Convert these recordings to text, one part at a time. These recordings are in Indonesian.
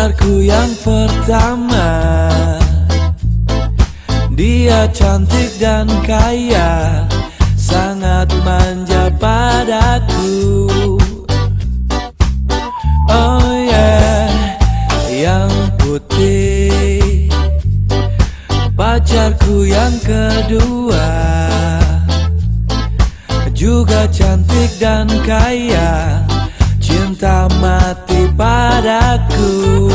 pacarku yang pertama. Dia cantik dan kaya Sangat manja padaku. Oh yeah. Yang putih Pacarku yang kedua. Juga cantik dan kaya cinta mati padaku.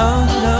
Oh no.